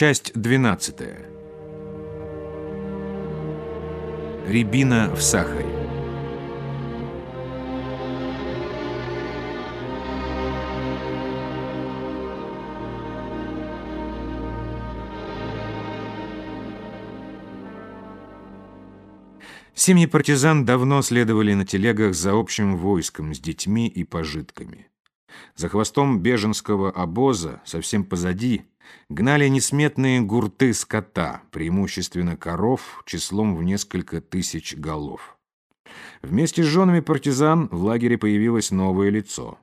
Часть 12. Рябина в сахаре. Семьи партизан давно следовали на телегах за общим войском с детьми и пожитками. За хвостом беженского обоза, совсем позади, гнали несметные гурты скота, преимущественно коров, числом в несколько тысяч голов. Вместе с женами партизан в лагере появилось новое лицо.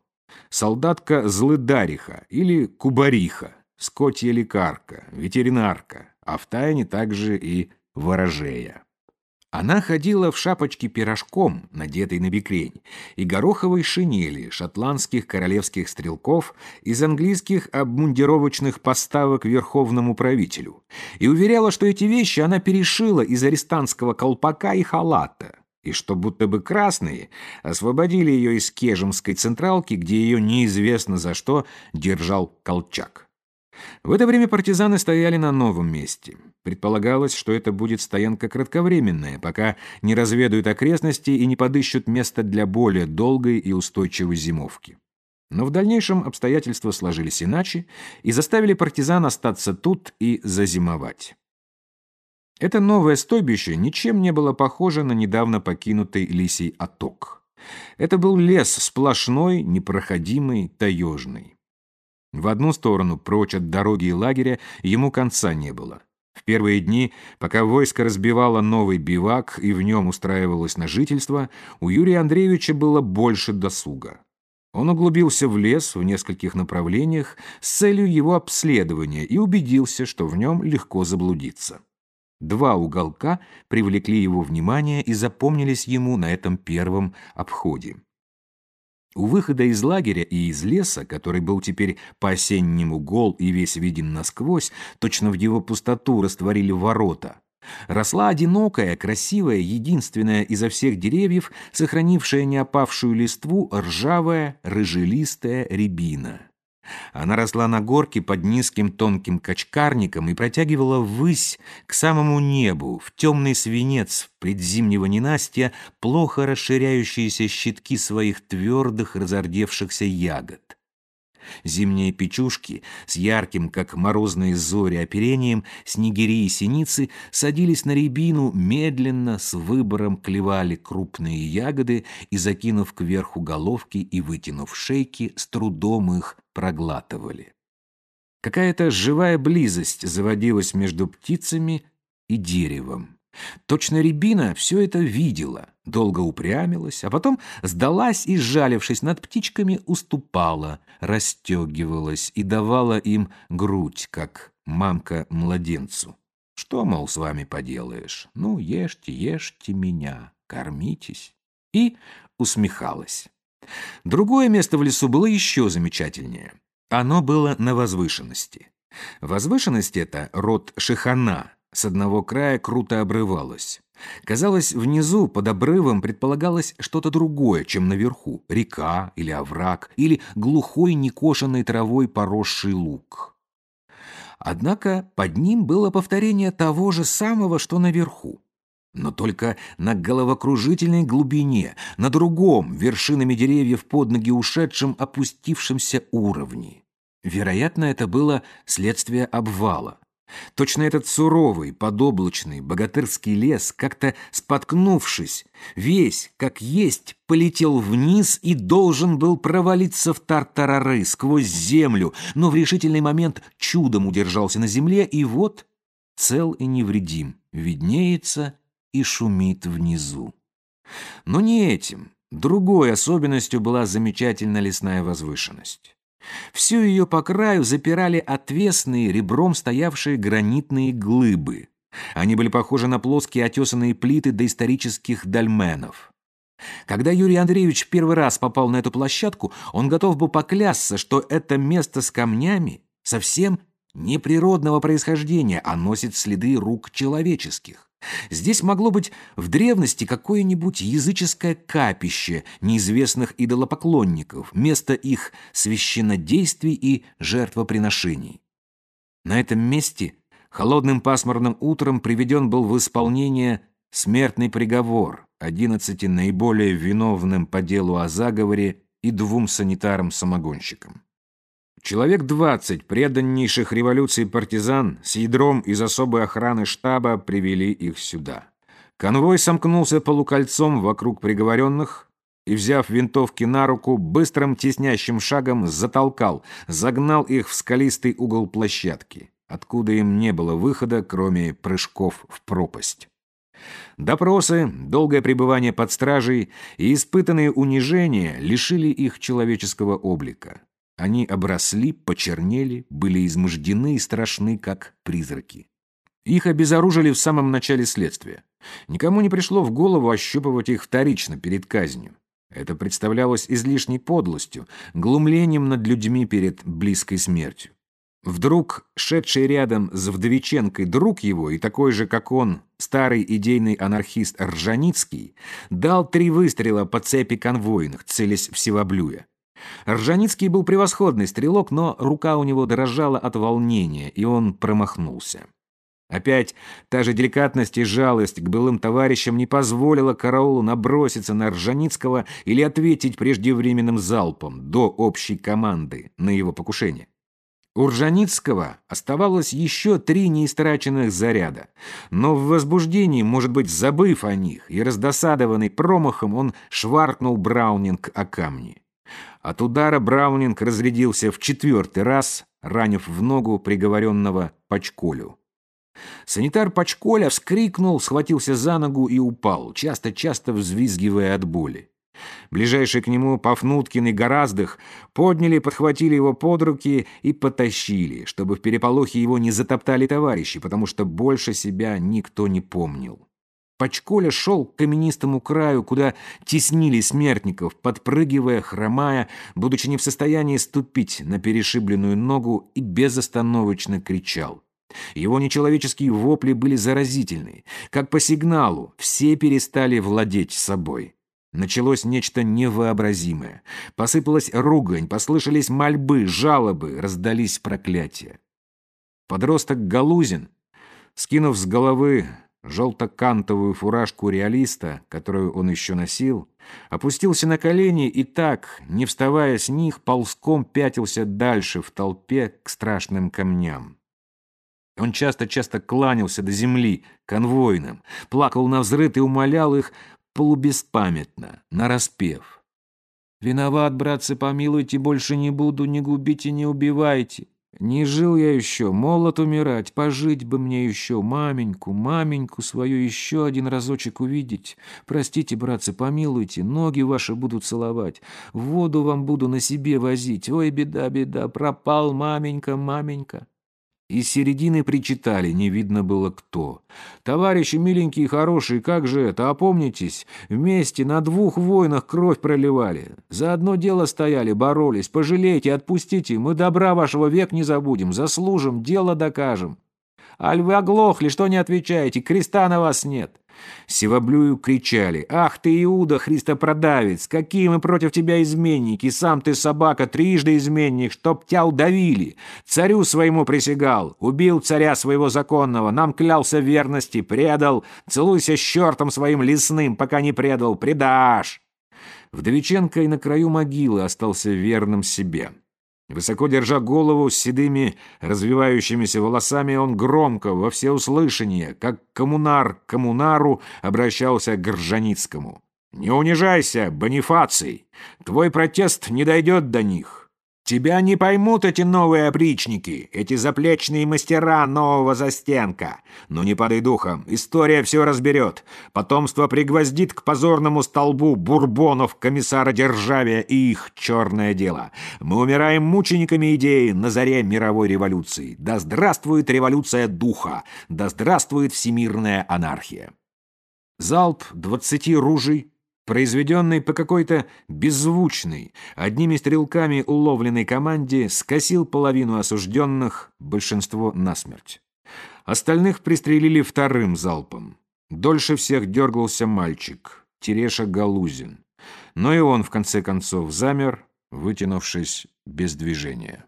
Солдатка Злыдариха или Кубариха, скотья лекарка, ветеринарка, а в тайне также и ворожея. Она ходила в шапочке пирожком, надетой на бекрень, и гороховой шинели шотландских королевских стрелков из английских обмундировочных поставок верховному правителю, и уверяла, что эти вещи она перешила из арестантского колпака и халата, и что будто бы красные освободили ее из кежемской централки, где ее неизвестно за что держал колчак. В это время партизаны стояли на новом месте. Предполагалось, что это будет стоянка кратковременная, пока не разведают окрестности и не подыщут место для более долгой и устойчивой зимовки. Но в дальнейшем обстоятельства сложились иначе и заставили партизан остаться тут и зазимовать. Это новое стойбище ничем не было похоже на недавно покинутый лисий оток. Это был лес сплошной, непроходимый, таежный. В одну сторону, прочь от дороги и лагеря, ему конца не было. В первые дни, пока войско разбивало новый бивак и в нем устраивалось на жительство, у Юрия Андреевича было больше досуга. Он углубился в лес в нескольких направлениях с целью его обследования и убедился, что в нем легко заблудиться. Два уголка привлекли его внимание и запомнились ему на этом первом обходе. У выхода из лагеря и из леса, который был теперь по-осеннему гол и весь виден насквозь, точно в его пустоту растворили ворота, росла одинокая, красивая, единственная изо всех деревьев, сохранившая неопавшую листву, ржавая, рыжелистая рябина. Она росла на горке под низким тонким качкарником и протягивала ввысь к самому небу, в темный свинец предзимнего ненастья, плохо расширяющиеся щитки своих твердых разордевшихся ягод. Зимние печушки с ярким, как морозные зори, оперением, снегири и синицы садились на рябину, медленно, с выбором клевали крупные ягоды и, закинув кверху головки и вытянув шейки, с трудом их проглатывали. Какая-то живая близость заводилась между птицами и деревом. Точно рябина все это видела, долго упрямилась, а потом сдалась и, сжалившись над птичками, уступала, расстегивалась и давала им грудь, как мамка младенцу. Что, мол, с вами поделаешь? Ну, ешьте, ешьте меня, кормитесь. И усмехалась. Другое место в лесу было еще замечательнее. Оно было на возвышенности. Возвышенность эта — род Шихана, с одного края круто обрывалось. Казалось, внизу, под обрывом, предполагалось что-то другое, чем наверху. Река или овраг, или глухой некошенной травой поросший луг. Однако под ним было повторение того же самого, что наверху. Но только на головокружительной глубине, на другом, вершинами деревьев под ноги ушедшем, опустившемся уровне. Вероятно, это было следствие обвала. Точно этот суровый, подоблачный, богатырский лес, как-то споткнувшись, весь, как есть, полетел вниз и должен был провалиться в тартарары сквозь землю, но в решительный момент чудом удержался на земле, и вот цел и невредим, виднеется и шумит внизу. Но не этим, другой особенностью была замечательная лесная возвышенность. Всю ее по краю запирали отвесные, ребром стоявшие гранитные глыбы. Они были похожи на плоские отесанные плиты доисторических дольменов. Когда Юрий Андреевич первый раз попал на эту площадку, он готов был поклясться, что это место с камнями совсем неприродного происхождения, а носит следы рук человеческих. Здесь могло быть в древности какое-нибудь языческое капище неизвестных идолопоклонников, место их священнодействий и жертвоприношений. На этом месте Холодным пасмурным утром приведен был в исполнение смертный приговор одиннадцати наиболее виновным по делу о заговоре и двум санитарам-самогонщикам. Человек двадцать преданнейших революции партизан с ядром из особой охраны штаба привели их сюда. Конвой сомкнулся полукольцом вокруг приговоренных и, взяв винтовки на руку, быстрым теснящим шагом затолкал, загнал их в скалистый угол площадки, откуда им не было выхода, кроме прыжков в пропасть. Допросы, долгое пребывание под стражей и испытанные унижения лишили их человеческого облика. Они обросли, почернели, были измождены и страшны, как призраки. Их обезоружили в самом начале следствия. Никому не пришло в голову ощупывать их вторично перед казнью. Это представлялось излишней подлостью, глумлением над людьми перед близкой смертью. Вдруг шедший рядом с Вдовиченкой друг его и такой же, как он, старый идейный анархист Ржаницкий, дал три выстрела по цепи конвойных, целясь в Севаблюя. Ржаницкий был превосходный стрелок, но рука у него дрожала от волнения, и он промахнулся. Опять та же деликатность и жалость к былым товарищам не позволила караулу наброситься на Ржаницкого или ответить преждевременным залпом до общей команды на его покушение. У Ржаницкого оставалось еще три неистраченных заряда, но в возбуждении, может быть, забыв о них и раздосадованный промахом, он шваркнул Браунинг о камни. От удара Браунинг разрядился в четвертый раз, ранив в ногу приговоренного Пачколю. Санитар Пачколя вскрикнул, схватился за ногу и упал, часто-часто взвизгивая от боли. Ближайшие к нему Пафнуткин и Гораздых подняли, подхватили его под руки и потащили, чтобы в переполохе его не затоптали товарищи, потому что больше себя никто не помнил. Пачколя шел к каменистому краю, куда теснили смертников, подпрыгивая, хромая, будучи не в состоянии ступить на перешибленную ногу и безостановочно кричал. Его нечеловеческие вопли были заразительны. Как по сигналу, все перестали владеть собой. Началось нечто невообразимое. Посыпалась ругань, послышались мольбы, жалобы, раздались проклятия. Подросток Галузин, скинув с головы желтокантовую фуражку реалиста, которую он еще носил, опустился на колени и так, не вставая с них, ползком пятился дальше в толпе к страшным камням. Он часто-часто кланялся до земли конвойным, плакал на взрыт и умолял их полубеспамятно, нараспев. «Виноват, братцы, помилуйте, больше не буду, не губите, не убивайте. Не жил я еще, молод умирать, пожить бы мне еще, маменьку, маменьку свою еще один разочек увидеть. Простите, братцы, помилуйте, ноги ваши буду целовать, воду вам буду на себе возить. Ой, беда, беда, пропал маменька, маменька». Из середины причитали, не видно было кто. «Товарищи миленькие и хорошие, как же это, опомнитесь? Вместе на двух войнах кровь проливали. За одно дело стояли, боролись. Пожалейте, отпустите, мы добра вашего век не забудем, заслужим, дело докажем». «Аль вы оглохли, что не отвечаете? Креста на вас нет». Севаблюю кричали «Ах ты, Иуда, Христопродавец! Какие мы против тебя изменники! Сам ты, собака, трижды изменник, чтоб тебя удавили! Царю своему присягал, убил царя своего законного, нам клялся верности, предал, целуйся с чертом своим лесным, пока не предал, предашь!» Вдовиченко и на краю могилы остался верным себе. Высоко держа голову с седыми развивающимися волосами, он громко, во всеуслышание, как коммунар к коммунару, обращался к Горжаницкому. «Не унижайся, Бонифаций! Твой протест не дойдет до них. Тебя не поймут эти новые опричники, эти заплечные мастера нового застенка. Но не падай духом, история все разберет. Потомство пригвоздит к позорному столбу бурбонов комиссара Державия и их черное дело. Мы умираем мучениками идеи на заре мировой революции. Да здравствует революция духа! Да здравствует всемирная анархия! Залп двадцати ружей произведенный по какой-то беззвучной, одними стрелками уловленной команде, скосил половину осужденных, большинство насмерть. Остальных пристрелили вторым залпом. Дольше всех дергался мальчик, Тереша Галузин. Но и он, в конце концов, замер, вытянувшись без движения.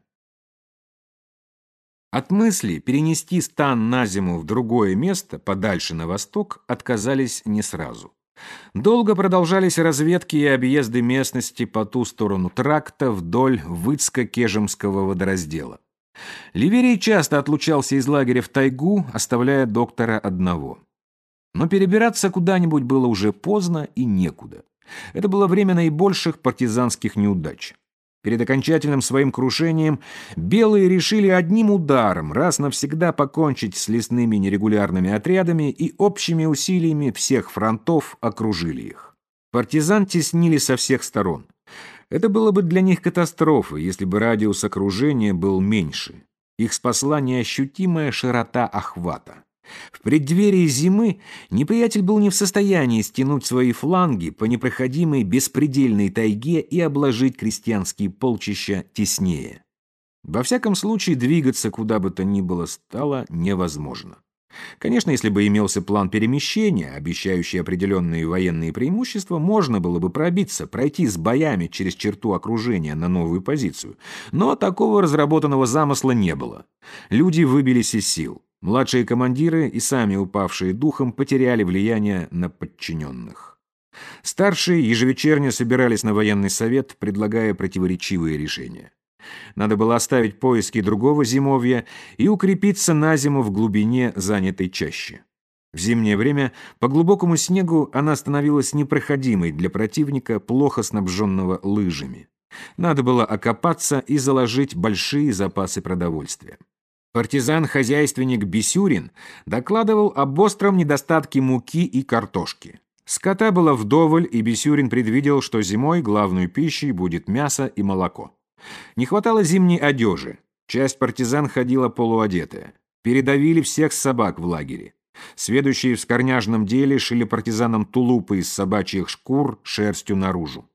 От мысли перенести стан на зиму в другое место, подальше на восток, отказались не сразу. Долго продолжались разведки и объезды местности по ту сторону тракта вдоль Выцко-Кежемского водораздела. Ливерий часто отлучался из лагеря в тайгу, оставляя доктора одного. Но перебираться куда-нибудь было уже поздно и некуда. Это было время наибольших партизанских неудач. Перед окончательным своим крушением белые решили одним ударом раз навсегда покончить с лесными нерегулярными отрядами и общими усилиями всех фронтов окружили их. Партизан теснили со всех сторон. Это было бы для них катастрофой, если бы радиус окружения был меньше. Их спасла неощутимая широта охвата. В преддверии зимы неприятель был не в состоянии стянуть свои фланги по непроходимой беспредельной тайге и обложить крестьянские полчища теснее. Во всяком случае, двигаться куда бы то ни было стало невозможно. Конечно, если бы имелся план перемещения, обещающий определенные военные преимущества, можно было бы пробиться, пройти с боями через черту окружения на новую позицию. Но такого разработанного замысла не было. Люди выбились из сил. Младшие командиры и сами упавшие духом потеряли влияние на подчиненных. Старшие ежевечерне собирались на военный совет, предлагая противоречивые решения. Надо было оставить поиски другого зимовья и укрепиться на зиму в глубине занятой чаще. В зимнее время по глубокому снегу она становилась непроходимой для противника, плохо снабженного лыжами. Надо было окопаться и заложить большие запасы продовольствия. Партизан-хозяйственник Бисюрин докладывал об остром недостатке муки и картошки. Скота было вдоволь, и Бисюрин предвидел, что зимой главной пищей будет мясо и молоко. Не хватало зимней одежи. Часть партизан ходила полуодетая. Передавили всех собак в лагере. Сведущие в скорняжном деле шили партизанам тулупы из собачьих шкур шерстью наружу.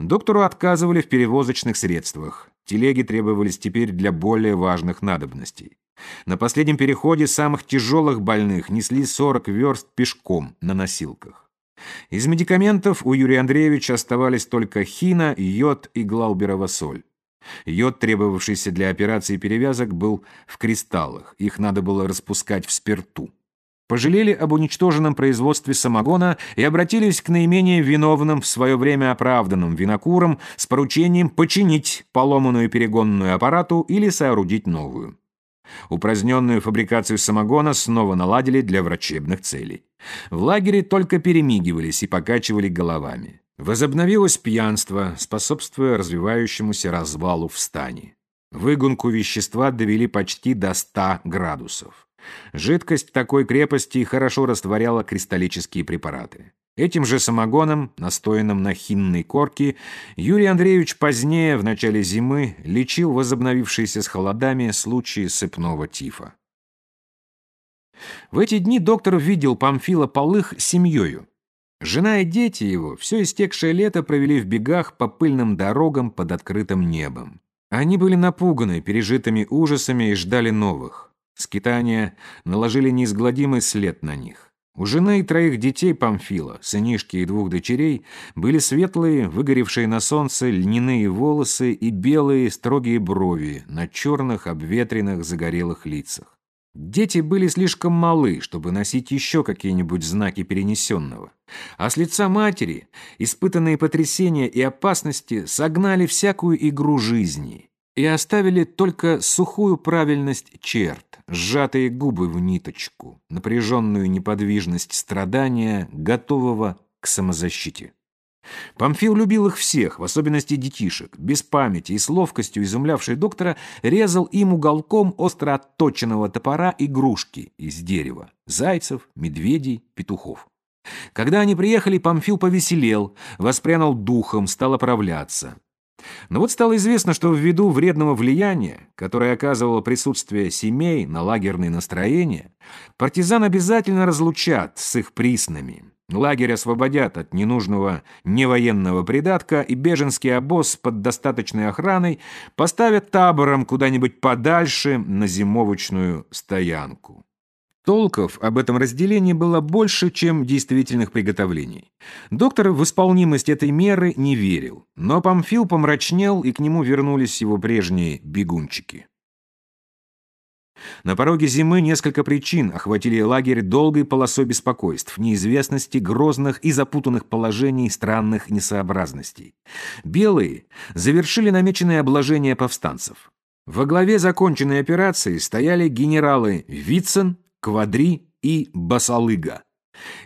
Доктору отказывали в перевозочных средствах. Телеги требовались теперь для более важных надобностей. На последнем переходе самых тяжелых больных несли 40 верст пешком на носилках. Из медикаментов у Юрия Андреевича оставались только хина, йод и глауберова соль. Йод, требовавшийся для операции перевязок, был в кристаллах. Их надо было распускать в спирту пожалели об уничтоженном производстве самогона и обратились к наименее виновным в свое время оправданным винокурам с поручением починить поломанную перегонную аппарату или соорудить новую. Упраздненную фабрикацию самогона снова наладили для врачебных целей. В лагере только перемигивались и покачивали головами. Возобновилось пьянство, способствуя развивающемуся развалу в стане. Выгонку вещества довели почти до 100 градусов. Жидкость такой крепости хорошо растворяла кристаллические препараты. Этим же самогоном, настоянным на хинной корке, Юрий Андреевич позднее, в начале зимы, лечил возобновившиеся с холодами случаи сыпного тифа. В эти дни доктор видел Памфила Полых с семьей. Жена и дети его все истекшее лето провели в бегах по пыльным дорогам под открытым небом. Они были напуганы пережитыми ужасами и ждали новых. Скитания наложили неизгладимый след на них. У жены и троих детей Памфила, сынишки и двух дочерей, были светлые, выгоревшие на солнце льняные волосы и белые строгие брови на черных обветренных загорелых лицах. Дети были слишком малы, чтобы носить еще какие-нибудь знаки перенесенного. А с лица матери испытанные потрясения и опасности согнали всякую игру жизни и оставили только сухую правильность черт, сжатые губы в ниточку, напряженную неподвижность страдания, готового к самозащите. Памфил любил их всех, в особенности детишек, без памяти и с ловкостью изумлявший доктора, резал им уголком остро отточенного топора игрушки из дерева – зайцев, медведей, петухов. Когда они приехали, Памфил повеселел, воспрянул духом, стал оправляться. Но вот стало известно, что ввиду вредного влияния, которое оказывало присутствие семей на лагерные настроения, партизан обязательно разлучат с их приснами. Лагерь освободят от ненужного невоенного придатка, и беженский обоз под достаточной охраной поставят табором куда-нибудь подальше на зимовочную стоянку. Толков об этом разделении было больше, чем действительных приготовлений. Доктор в исполнимость этой меры не верил, но Памфил помрачнел, и к нему вернулись его прежние бегунчики. На пороге зимы несколько причин охватили лагерь долгой полосой беспокойств, неизвестности, грозных и запутанных положений, странных несообразностей. Белые завершили намеченное обложение повстанцев. Во главе законченной операции стояли генералы Вицин, Квадри и Басалыга.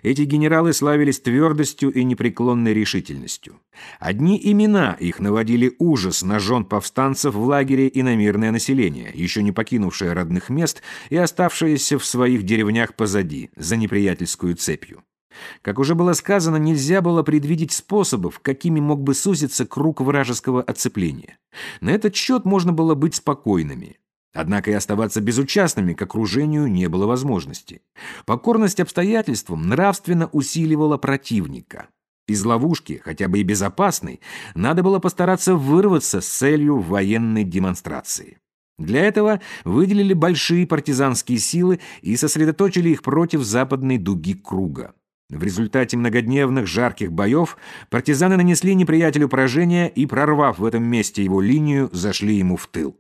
Эти генералы славились твердостью и непреклонной решительностью. Одни имена их наводили ужас на жен повстанцев в лагере и на мирное население, еще не покинувшее родных мест и оставшееся в своих деревнях позади, за неприятельскую цепью. Как уже было сказано, нельзя было предвидеть способов, какими мог бы сузиться круг вражеского оцепления. На этот счет можно было быть спокойными. Однако и оставаться безучастными к окружению не было возможности. Покорность обстоятельствам нравственно усиливала противника. Из ловушки, хотя бы и безопасной, надо было постараться вырваться с целью военной демонстрации. Для этого выделили большие партизанские силы и сосредоточили их против западной дуги круга. В результате многодневных жарких боев партизаны нанесли неприятелю поражение и, прорвав в этом месте его линию, зашли ему в тыл.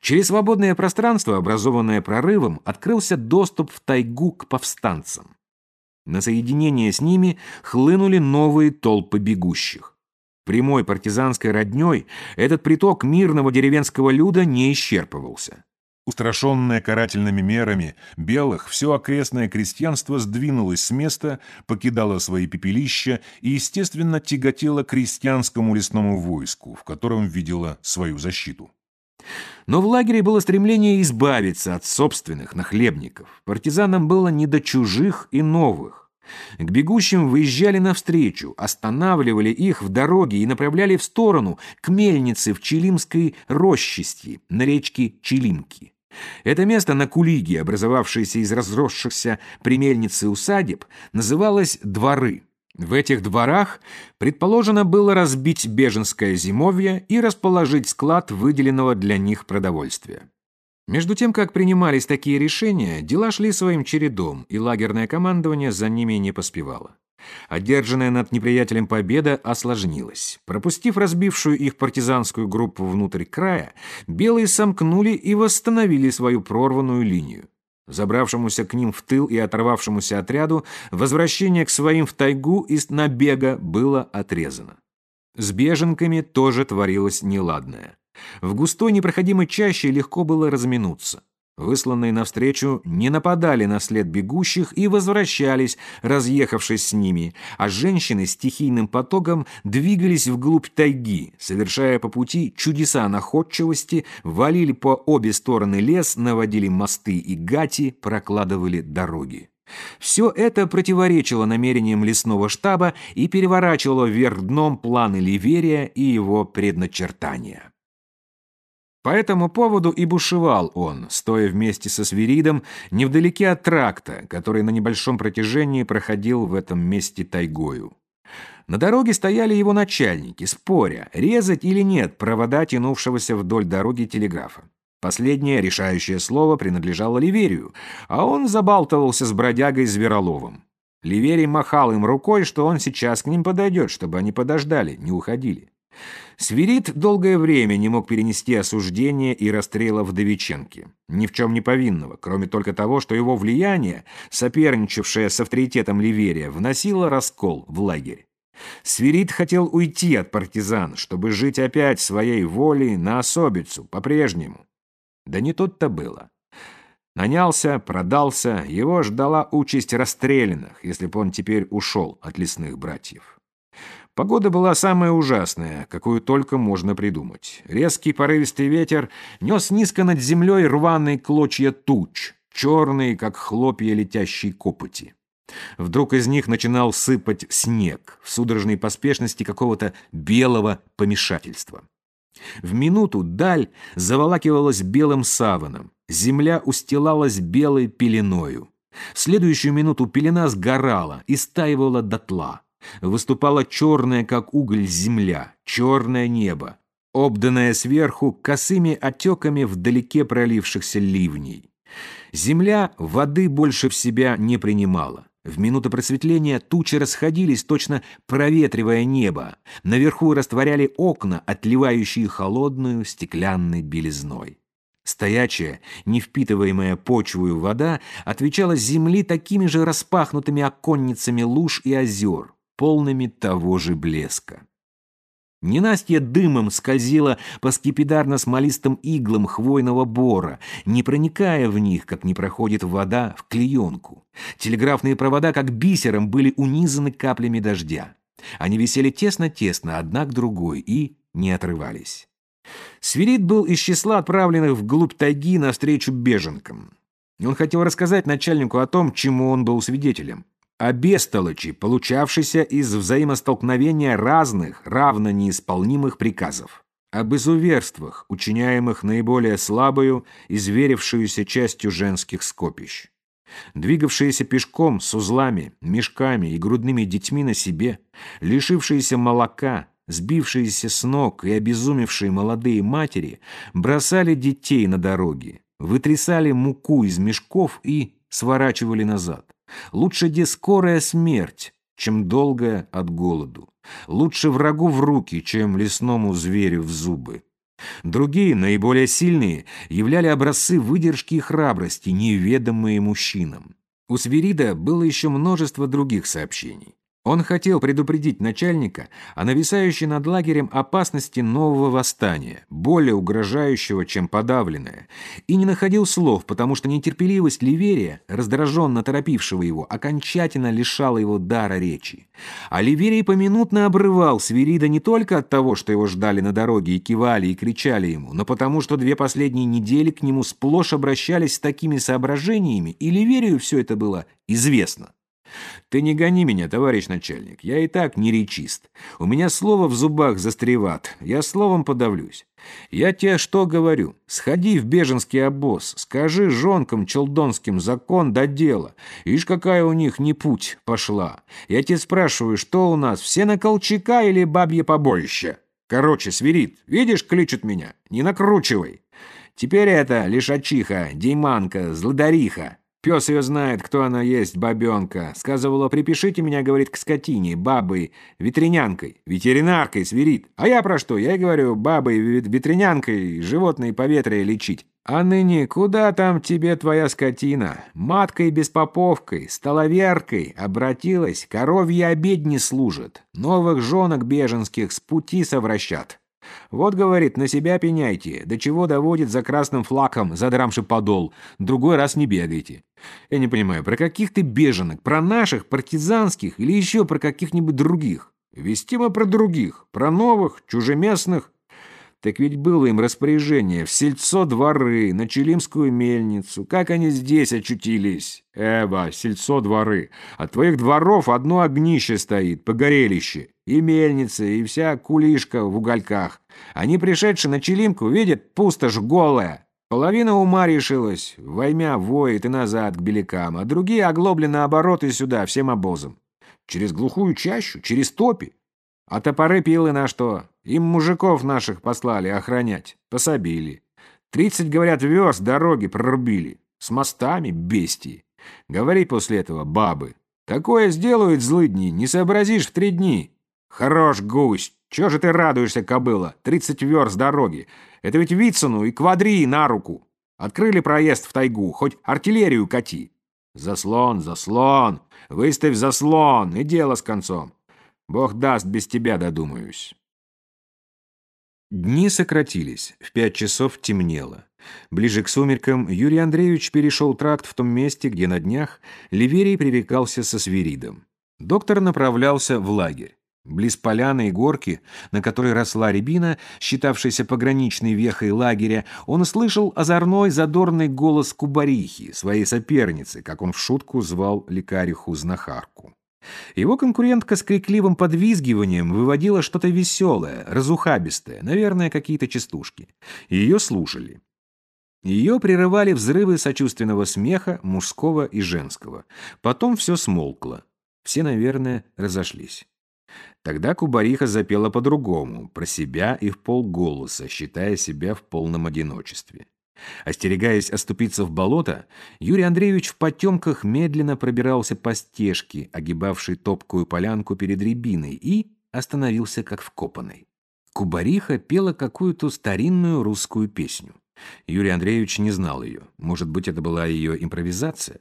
Через свободное пространство, образованное прорывом, открылся доступ в тайгу к повстанцам. На соединение с ними хлынули новые толпы бегущих. Прямой партизанской родней этот приток мирного деревенского люда не исчерпывался. Устрашенное карательными мерами, белых все окрестное крестьянство сдвинулось с места, покидало свои пепелища и, естественно, тяготело крестьянскому лесному войску, в котором видело свою защиту. Но в лагере было стремление избавиться от собственных нахлебников. Партизанам было не до чужих и новых. К бегущим выезжали навстречу, останавливали их в дороге и направляли в сторону, к мельнице в Чилимской рощисти, на речке Чилимки. Это место на Кулиге, образовавшееся из разросшихся при мельнице усадеб, называлось «Дворы». В этих дворах предположено было разбить беженское зимовье и расположить склад выделенного для них продовольствия. Между тем, как принимались такие решения, дела шли своим чередом, и лагерное командование за ними не поспевало. Одержанная над неприятелем победа осложнилась. Пропустив разбившую их партизанскую группу внутрь края, белые сомкнули и восстановили свою прорванную линию. Забравшемуся к ним в тыл и оторвавшемуся отряду возвращение к своим в тайгу из набега было отрезано. С беженками тоже творилось неладное. В густой непроходимой чаще легко было разминуться. Высланные навстречу не нападали на след бегущих и возвращались, разъехавшись с ними, а женщины стихийным потоком двигались вглубь тайги, совершая по пути чудеса находчивости, валили по обе стороны лес, наводили мосты и гати, прокладывали дороги. Все это противоречило намерениям лесного штаба и переворачивало вверх дном планы Ливерия и его предначертания. По этому поводу и бушевал он, стоя вместе со Свиридом невдалеке от тракта, который на небольшом протяжении проходил в этом месте тайгою. На дороге стояли его начальники, споря, резать или нет провода тянувшегося вдоль дороги телеграфа. Последнее решающее слово принадлежало Ливерию, а он забалтывался с бродягой Звероловым. Ливерий махал им рукой, что он сейчас к ним подойдет, чтобы они подождали, не уходили. Свирид долгое время не мог перенести осуждения и расстрела Вдовиченки. Ни в чем не повинного, кроме только того, что его влияние, соперничавшее с авторитетом Ливерия, вносило раскол в лагерь. Свирид хотел уйти от партизан, чтобы жить опять своей волей на особицу, по-прежнему. Да не тут-то было. Нанялся, продался, его ждала участь расстрелянных, если бы он теперь ушел от лесных братьев. Погода была самая ужасная, какую только можно придумать. Резкий порывистый ветер нес низко над землей рваные клочья туч, черные, как хлопья летящей копоти. Вдруг из них начинал сыпать снег в судорожной поспешности какого-то белого помешательства. В минуту даль заволакивалась белым саваном, земля устилалась белой пеленою. В следующую минуту пелена сгорала и стаивала дотла. Выступала черная, как уголь, земля, черное небо, обданное сверху косыми отеками вдалеке пролившихся ливней. Земля воды больше в себя не принимала. В минуты просветления тучи расходились, точно проветривая небо. Наверху растворяли окна, отливающие холодную стеклянной белизной. Стоячая, не впитываемая почвою вода отвечала земли такими же распахнутыми оконницами луж и озер, полными того же блеска. Ненастье дымом скользила по скипидарно-смолистым иглам хвойного бора, не проникая в них, как не проходит вода в клеенку. Телеграфные провода, как бисером, были унизаны каплями дождя. Они висели тесно-тесно, одна к другой, и не отрывались. Свирид был из числа отправленных вглубь тайги навстречу беженкам. Он хотел рассказать начальнику о том, чему он был свидетелем о бестолочи, получавшейся из взаимостолкновения разных, равно неисполнимых приказов, об изуверствах, учиняемых наиболее слабою, изверившуюся частью женских скопищ. Двигавшиеся пешком с узлами, мешками и грудными детьми на себе, лишившиеся молока, сбившиеся с ног и обезумевшие молодые матери бросали детей на дороге, вытрясали муку из мешков и сворачивали назад. Лучше где скорая смерть, чем долгая от голоду. Лучше врагу в руки, чем лесному зверю в зубы. Другие, наиболее сильные, являли образцы выдержки и храбрости, неведомые мужчинам. У Свирида было еще множество других сообщений. Он хотел предупредить начальника о нависающей над лагерем опасности нового восстания, более угрожающего, чем подавленное, и не находил слов, потому что нетерпеливость Ливерия, раздраженно торопившего его, окончательно лишала его дара речи. А Ливерий поминутно обрывал Свирида не только от того, что его ждали на дороге и кивали и кричали ему, но потому что две последние недели к нему сплошь обращались с такими соображениями, и Ливерию все это было известно. Ты не гони меня, товарищ начальник, я и так не речист. У меня слово в зубах застреват, я словом подавлюсь. Я тебе что говорю? Сходи в беженский обоз, скажи жонкам челдонским закон до дела. Ишь, какая у них не путь пошла. Я тебе спрашиваю, что у нас, все на Колчака или бабье побоище? Короче, свирит, видишь, кличут меня, не накручивай. Теперь это лишачиха, дейманка, злодариха. Пес ее знает, кто она есть, бабенка. Сказывала, припишите меня, говорит, к скотине, бабой, ветрянянкой, ветеринаркой свирит. А я про что? Я и говорю, бабой, ветрянянкой, животные поветрие лечить. А ныне куда там тебе твоя скотина? Маткой-беспоповкой, столоверкой обратилась, коровья обедни служит, новых жонок беженских с пути совращат. Вот, говорит, на себя пеняйте, до чего доводит за красным флаком, задрамши подол, другой раз не бегайте. Я не понимаю, про каких ты беженок, про наших, партизанских или еще про каких-нибудь других? Вести мы про других, про новых, чужеместных. Так ведь было им распоряжение в сельцо дворы, на Челимскую мельницу. Как они здесь очутились? Эва, сельцо дворы. От твоих дворов одно огнище стоит, погорелище. И мельница, и вся кулишка в угольках. Они, пришедшие на Челимку, видят пустошь голая. Половина ума решилась, воймя воет и назад к белякам, а другие оглобли наоборот и сюда, всем обозом. Через глухую чащу, через топи. А топоры пилы на что? Им мужиков наших послали охранять. Пособили. Тридцать, говорят, верст дороги прорубили. С мостами бестии. Говори после этого, бабы. Такое сделают злыдни, не сообразишь в три дни. Хорош гусь. Чего же ты радуешься, кобыла? Тридцать верст дороги. Это ведь Вицину и квадрии на руку. Открыли проезд в тайгу, хоть артиллерию кати. Заслон, заслон. Выставь заслон, и дело с концом. Бог даст, без тебя додумаюсь. Дни сократились, в пять часов темнело. Ближе к сумеркам Юрий Андреевич перешел тракт в том месте, где на днях Ливерий пререкался со свиридом. Доктор направлялся в лагерь. Близ поляны и горки, на которой росла рябина, считавшейся пограничной вехой лагеря, он услышал озорной задорный голос кубарихи, своей соперницы, как он в шутку звал лекариху-знахарку. Его конкурентка с крикливым подвизгиванием выводила что-то веселое, разухабистое, наверное, какие-то частушки. Ее слушали. Ее прерывали взрывы сочувственного смеха, мужского и женского. Потом все смолкло. Все, наверное, разошлись. Тогда Кубариха запела по-другому, про себя и в полголоса, считая себя в полном одиночестве. Остерегаясь оступиться в болото, Юрий Андреевич в потемках медленно пробирался по стежке, огибавшей топкую полянку перед рябиной, и остановился как вкопанный. Кубариха пела какую-то старинную русскую песню. Юрий Андреевич не знал ее. Может быть, это была ее импровизация?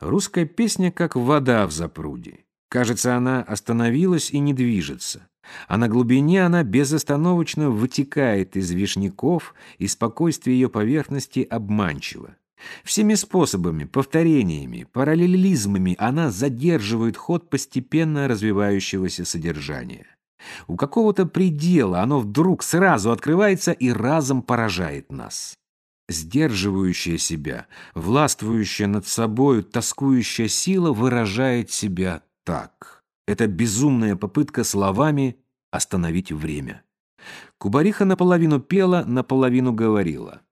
Русская песня как вода в запруде. Кажется, она остановилась и не движется. А на глубине она безостановочно вытекает из вишняков, и спокойствие ее поверхности обманчиво. Всеми способами, повторениями, параллелизмами она задерживает ход постепенно развивающегося содержания. У какого-то предела оно вдруг сразу открывается и разом поражает нас. Сдерживающая себя, властвующая над собою, тоскующая сила выражает себя так. Это безумная попытка словами остановить время. Кубариха наполовину пела, наполовину говорила.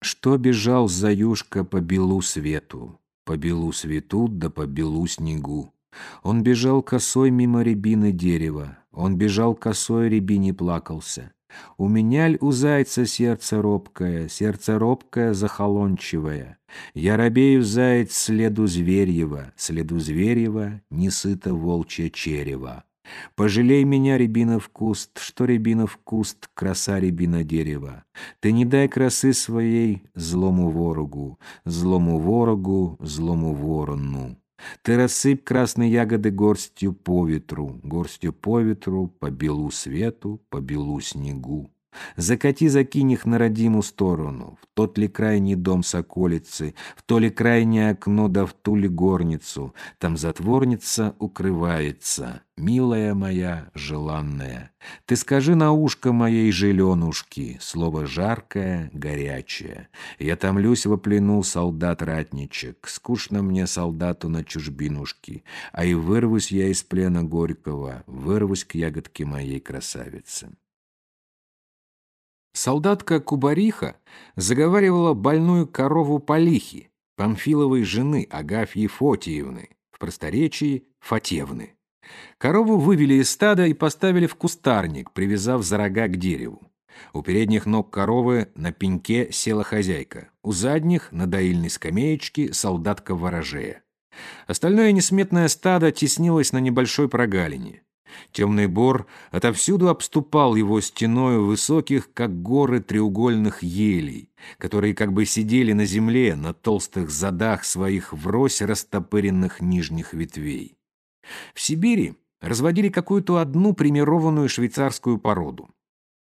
Что бежал заюшка по белу свету, по белу свету да по белу снегу. Он бежал косой мимо рябины дерева, он бежал косой рябине плакался. У меня ль у зайца сердце робкое, сердце робкое, захолончивое. Я робею, заяц, следу зверьева, следу зверьева, не сыто волчье черево. Пожалей меня, рябинов куст, что рябинов куст, краса рябина дерева. Ты не дай красы своей злому ворогу, злому ворогу, злому ворону. Ты рассыпь красные ягоды горстью по ветру, горстью по ветру, по белу свету, по белу снегу. Закати закинь их на родимую сторону, в тот ли крайний дом соколицы, в то ли крайнее окно, да в ту ли горницу, там затворница укрывается, милая моя, желанная. Ты скажи на ушко моей желенушки, слово жаркое, горячее. Я томлюсь во плену, солдат-ратничек, скучно мне солдату на чужбинушки, а и вырвусь я из плена горького, вырвусь к ягодке моей красавицы. Солдатка Кубариха заговаривала больную корову Полихи, Памфиловой жены Агафьи Фотиевны, в просторечии Фатевны. Корову вывели из стада и поставили в кустарник, привязав за рога к дереву. У передних ног коровы на пеньке села хозяйка, у задних на доильной скамеечке солдатка ворожея. Остальное несметное стадо теснилось на небольшой прогалине. Темный бор отовсюду обступал его стеною высоких, как горы треугольных елей, которые как бы сидели на земле на толстых задах своих врозь растопыренных нижних ветвей. В Сибири разводили какую-то одну примированную швейцарскую породу.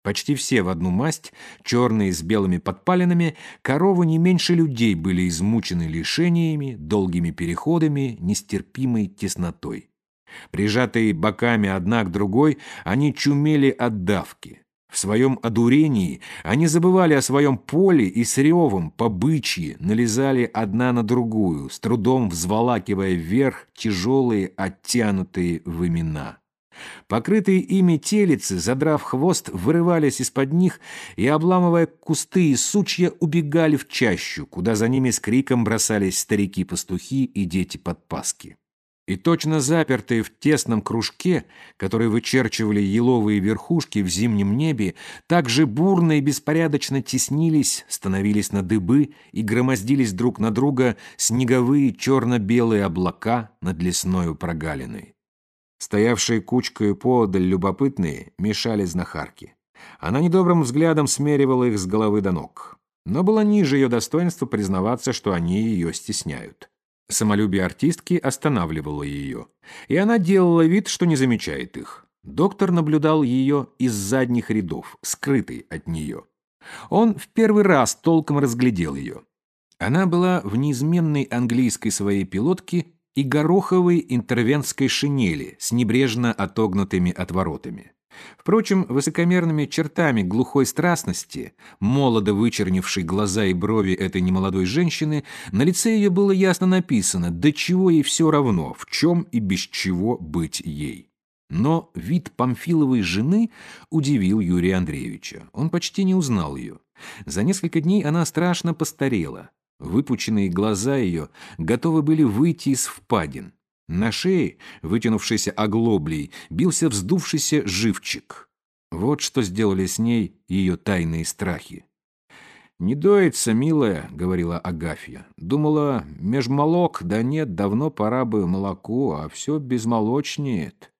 Почти все в одну масть, черные с белыми подпалинами, коровы не меньше людей были измучены лишениями, долгими переходами, нестерпимой теснотой. Прижатые боками одна к другой, они чумели от давки. В своем одурении они забывали о своем поле и с ревом, по бычьи, налезали одна на другую, с трудом взволакивая вверх тяжелые оттянутые вымена. Покрытые ими телицы, задрав хвост, вырывались из-под них и, обламывая кусты и сучья, убегали в чащу, куда за ними с криком бросались старики-пастухи и дети-подпаски и точно запертые в тесном кружке, который вычерчивали еловые верхушки в зимнем небе, так же бурно и беспорядочно теснились, становились на дыбы и громоздились друг на друга снеговые черно-белые облака над лесною прогалиной. Стоявшие кучкой поодаль любопытные мешали знахарки. Она недобрым взглядом смеривала их с головы до ног. Но было ниже ее достоинства признаваться, что они ее стесняют. Самолюбие артистки останавливало ее, и она делала вид, что не замечает их. Доктор наблюдал ее из задних рядов, скрытый от нее. Он в первый раз толком разглядел ее. Она была в неизменной английской своей пилотке и гороховой интервентской шинели с небрежно отогнутыми отворотами. Впрочем, высокомерными чертами глухой страстности, молодо вычернившей глаза и брови этой немолодой женщины, на лице ее было ясно написано «до чего ей все равно, в чем и без чего быть ей». Но вид Памфиловой жены удивил Юрия Андреевича. Он почти не узнал ее. За несколько дней она страшно постарела. Выпученные глаза ее готовы были выйти из впадин. На шее, вытянувшейся оглоблей, бился вздувшийся живчик. Вот что сделали с ней ее тайные страхи. «Не доится, милая», — говорила Агафья. «Думала, межмолок, да нет, давно пора бы молоку, а все безмолочнеет».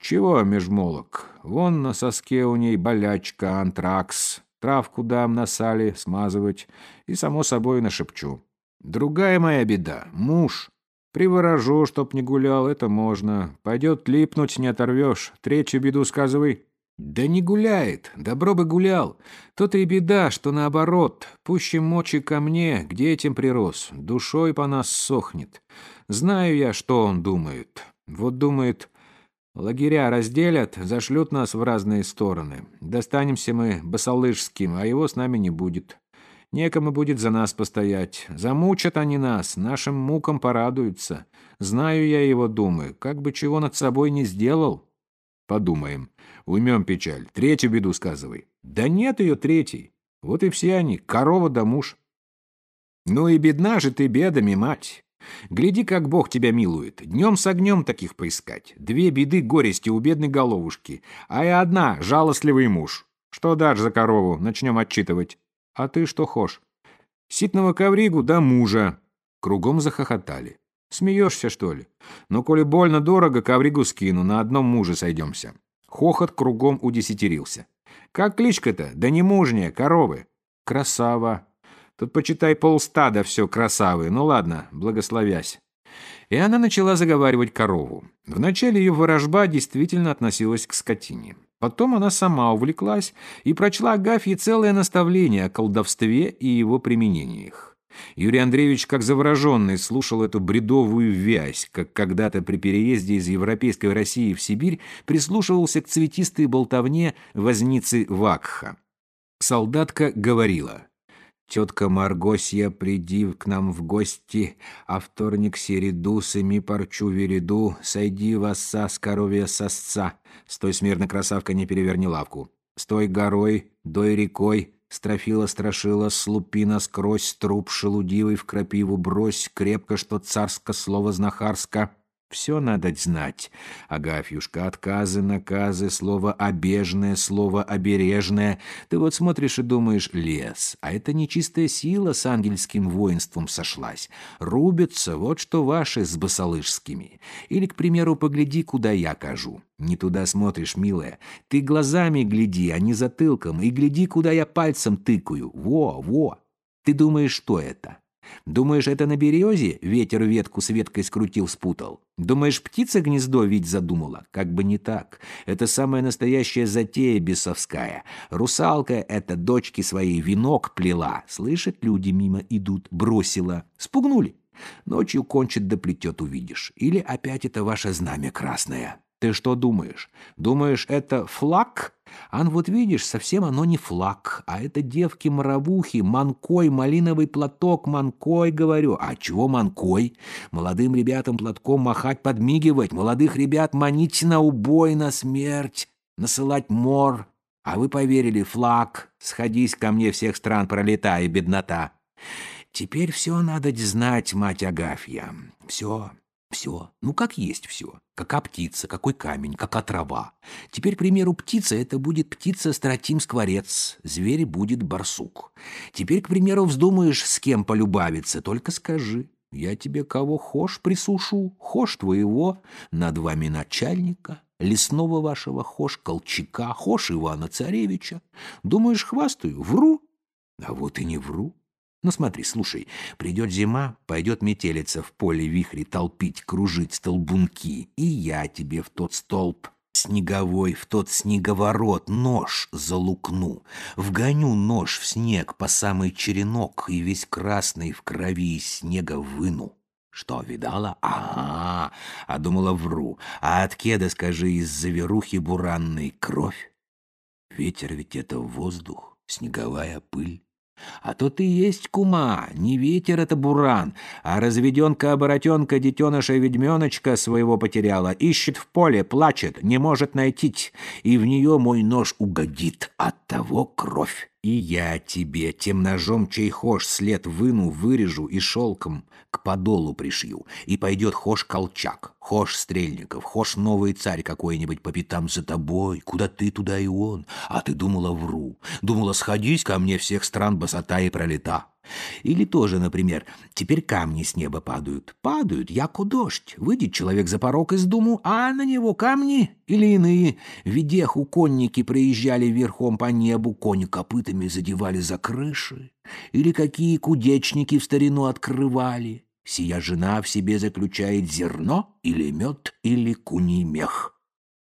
«Чего межмолок? Вон на соске у ней болячка, антракс. травку дам на сале смазывать и, само собой, нашепчу. Другая моя беда — муж. Приворожу, чтоб не гулял, это можно. Пойдет липнуть, не оторвешь. Третью беду сказывай. Да не гуляет, добро бы гулял. То-то и беда, что наоборот. Пуще мочи ко мне, к детям прирос. Душой по нас сохнет. Знаю я, что он думает. Вот думает, лагеря разделят, зашлют нас в разные стороны. Достанемся мы басалышским, а его с нами не будет. Некому будет за нас постоять. Замучат они нас, нашим мукам порадуются. Знаю я его думы, как бы чего над собой не сделал. Подумаем. Уймем печаль. Третью беду сказывай. Да нет ее третьей. Вот и все они, корова да муж. Ну и бедна же ты бедами, мать. Гляди, как Бог тебя милует. Днем с огнем таких поискать. Две беды горести у бедной головушки, а и одна — жалостливый муж. Что дашь за корову? Начнем отчитывать. А ты что хошь? Ситного ковригу да мужа. Кругом захохотали. Смеешься, что ли? Ну, коли больно дорого, ковригу скину, на одном муже сойдемся. Хохот кругом удесятерился. Как кличка-то? Да не мужняя, коровы. Красава. Тут, почитай, полстада все красавы. Ну ладно, благословясь. И она начала заговаривать корову. Вначале ее ворожба действительно относилась к скотине. Потом она сама увлеклась и прочла Агафье целое наставление о колдовстве и его применениях. Юрий Андреевич, как завороженный, слушал эту бредовую вязь, как когда-то при переезде из Европейской России в Сибирь прислушивался к цветистой болтовне возницы Вакха. Солдатка говорила — Тетка Маргосья, приди к нам в гости, а вторник середу, сыми парчу вереду, сойди восса с коровья сосца. Стой смирно, красавка, не переверни лавку. Стой горой, дой рекой, строфила страшила, слупина скрозь, труп шелудивый в крапиву брось, крепко, что царско слово знахарска. Все надо знать. Агафьюшка, отказы, наказы, слово обежное, слово обережное. Ты вот смотришь и думаешь, лес, а это нечистая сила с ангельским воинством сошлась. Рубятся, вот что ваши с басалышскими. Или, к примеру, погляди, куда я кажу. Не туда смотришь, милая. Ты глазами гляди, а не затылком, и гляди, куда я пальцем тыкаю. Во, во. Ты думаешь, что это? Думаешь, это на березе ветер ветку с веткой скрутил, спутал? Думаешь, птица гнездо ведь задумала? Как бы не так. Это самая настоящая затея бесовская. Русалка эта дочки своей венок плела. Слышит, люди мимо идут, бросила. Спугнули. Ночью кончит да плетет, увидишь. Или опять это ваше знамя красное. Ты что думаешь? Думаешь, это флаг? Ан, вот видишь, совсем оно не флаг, а это девки-моровухи, манкой, малиновый платок, манкой, говорю. А чего манкой? Молодым ребятам платком махать, подмигивать, молодых ребят манить на убой, на смерть, насылать мор. А вы поверили, флаг, сходись ко мне всех стран пролетая, беднота. Теперь все надо знать, мать Агафья, все. Все. Ну, как есть все. Какая птица, какой камень, какая трава. Теперь, к примеру, птица — это будет птица стратим-скворец, зверь будет барсук. Теперь, к примеру, вздумаешь с кем полюбавиться, только скажи. Я тебе кого хошь присушу, хошь твоего, над вами начальника, лесного вашего хошь Колчака, хошь Ивана Царевича. Думаешь, хвастаю? Вру? А вот и не вру. Ну смотри, слушай, придет зима, пойдет метелица в поле вихри толпить, кружить столбунки, и я тебе в тот столб снеговой, в тот снеговорот нож залукну, вгоню нож в снег по самый черенок и весь красный в крови из снега выну. Что, видала? Ага, а думала вру. А от кеда, скажи, из заверухи буранной кровь? Ветер ведь это воздух, снеговая пыль. А то ты есть кума, не ветер это буран, а разведенка-оборотенка детеныша-ведьменочка своего потеряла, ищет в поле, плачет, не может найти, и в нее мой нож угодит, от того кровь. И я тебе тем ножом, чей хошь след выну, вырежу и шелком к подолу пришью. И пойдет хошь Колчак, хошь Стрельников, хошь новый царь какой-нибудь по пятам за тобой. Куда ты, туда и он. А ты думала, вру. Думала, сходись ко мне всех стран босота и пролета. Или тоже, например, теперь камни с неба падают. Падают, яко дождь. Выйдет человек за порог из дому, а на него камни или иные. Ведеху конники проезжали верхом по небу, кони копытами задевали за крыши. Или какие кудечники в старину открывали. Сия жена в себе заключает зерно или мед или куний мех.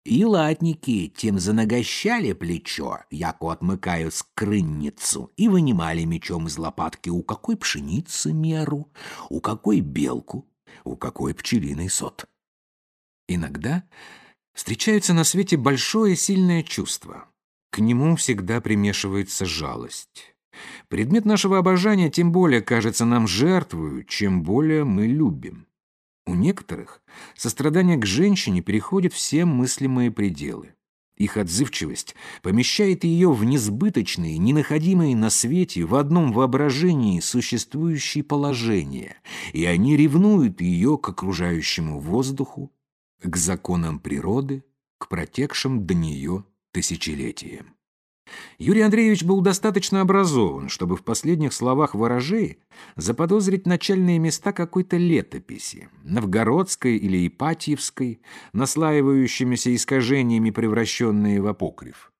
И латники тем занагощали плечо, яко отмыкают скрынницу, и вынимали мечом из лопатки у какой пшеницы меру, у какой белку, у какой пчелиный сот. Иногда встречается на свете большое сильное чувство. К нему всегда примешивается жалость. Предмет нашего обожания тем более кажется нам жертвою, чем более мы любим. У некоторых сострадание к женщине переходит все мыслимые пределы. Их отзывчивость помещает ее в несбыточные, ненаходимые на свете в одном воображении существующие положения, и они ревнуют ее к окружающему воздуху, к законам природы, к протекшим до нее тысячелетиям. Юрий Андреевич был достаточно образован, чтобы в последних словах ворожеи заподозрить начальные места какой-то летописи, новгородской или ипатьевской, наслаивающимися искажениями, превращенные в апокриф.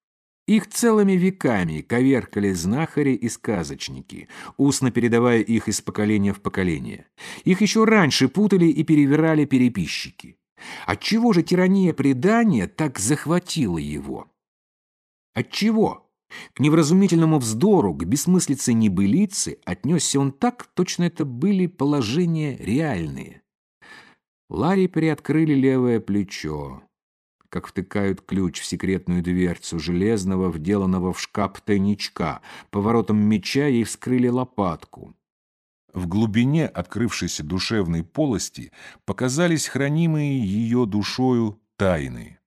Их целыми веками коверкали знахари и сказочники, устно передавая их из поколения в поколение. Их еще раньше путали и перевирали переписчики. Отчего же тирания предания так захватила его? От чего? К невразумительному вздору, к бессмыслице небылицы отнесся он так, точно это были положения реальные. Ларри приоткрыли левое плечо, как втыкают ключ в секретную дверцу железного, вделанного в шкаф тайничка. Поворотом меча ей вскрыли лопатку. В глубине открывшейся душевной полости показались хранимые ее душою тайны.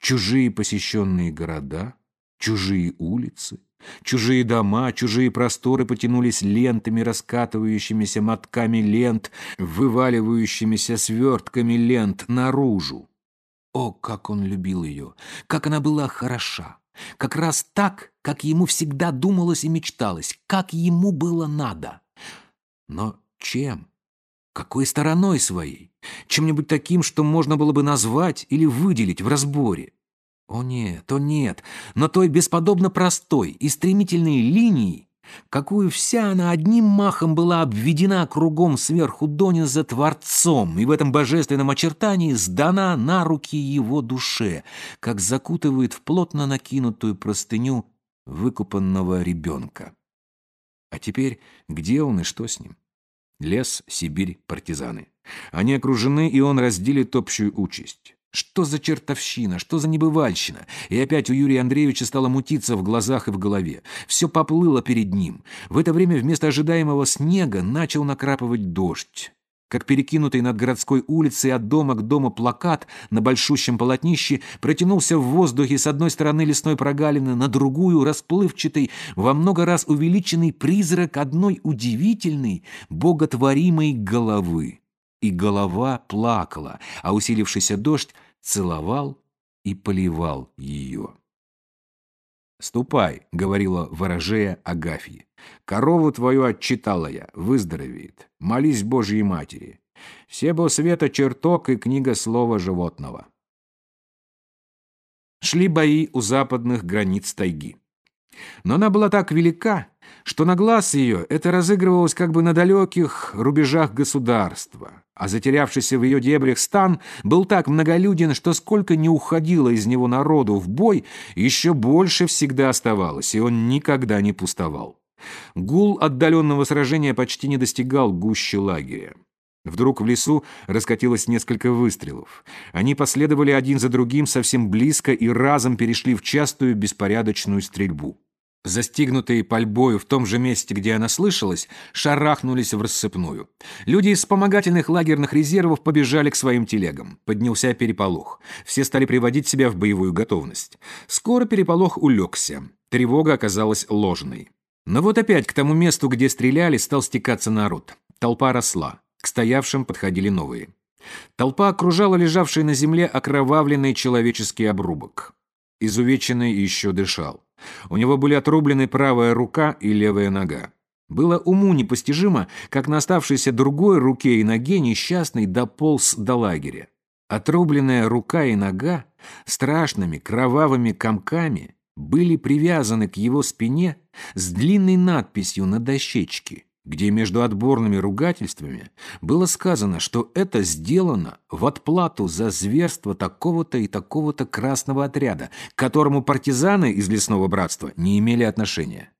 Чужие посещенные города — Чужие улицы, чужие дома, чужие просторы потянулись лентами, раскатывающимися мотками лент, вываливающимися свертками лент наружу. О, как он любил ее! Как она была хороша! Как раз так, как ему всегда думалось и мечталось, как ему было надо. Но чем? Какой стороной своей? Чем-нибудь таким, что можно было бы назвать или выделить в разборе? О нет, о нет, но той бесподобно простой и стремительной линией, какую вся она одним махом была обведена кругом сверху дониза Творцом, и в этом божественном очертании сдана на руки его душе, как закутывает в плотно накинутую простыню выкупанного ребенка. А теперь где он и что с ним? Лес, Сибирь, партизаны. Они окружены, и он разделит общую участь. Что за чертовщина, что за небывальщина? И опять у Юрия Андреевича стало мутиться в глазах и в голове. Все поплыло перед ним. В это время вместо ожидаемого снега начал накрапывать дождь. Как перекинутый над городской улицей от дома к дому плакат на большущем полотнище протянулся в воздухе с одной стороны лесной прогалины, на другую расплывчатый, во много раз увеличенный призрак одной удивительной, боготворимой головы и голова плакала, а усилившийся дождь целовал и поливал ее. «Ступай», — говорила ворожея Агафьи. «Корову твою отчитала я, выздоровеет. Молись Божьей Матери. Себо света чертог и книга слова животного». Шли бои у западных границ тайги. Но она была так велика, что на глаз ее это разыгрывалось как бы на далеких рубежах государства, а затерявшийся в ее дебрях стан был так многолюден, что сколько не уходило из него народу в бой, еще больше всегда оставалось, и он никогда не пустовал. Гул отдаленного сражения почти не достигал гуще лагеря. Вдруг в лесу раскатилось несколько выстрелов. Они последовали один за другим совсем близко и разом перешли в частую беспорядочную стрельбу. Застигнутые пальбою в том же месте, где она слышалась, шарахнулись в рассыпную. Люди из вспомогательных лагерных резервов побежали к своим телегам. Поднялся переполох. Все стали приводить себя в боевую готовность. Скоро переполох улегся. Тревога оказалась ложной. Но вот опять к тому месту, где стреляли, стал стекаться народ. Толпа росла. К стоявшим подходили новые. Толпа окружала лежавший на земле окровавленный человеческий обрубок. Изувеченный еще дышал. У него были отрублены правая рука и левая нога. Было уму непостижимо, как на оставшейся другой руке и ноге несчастный дополз до лагеря. Отрубленная рука и нога страшными кровавыми комками были привязаны к его спине с длинной надписью на дощечке, где между отборными ругательствами было сказано, что это сделано в отплату за зверство такого-то и такого-то красного отряда, к которому партизаны из лесного братства не имели отношения.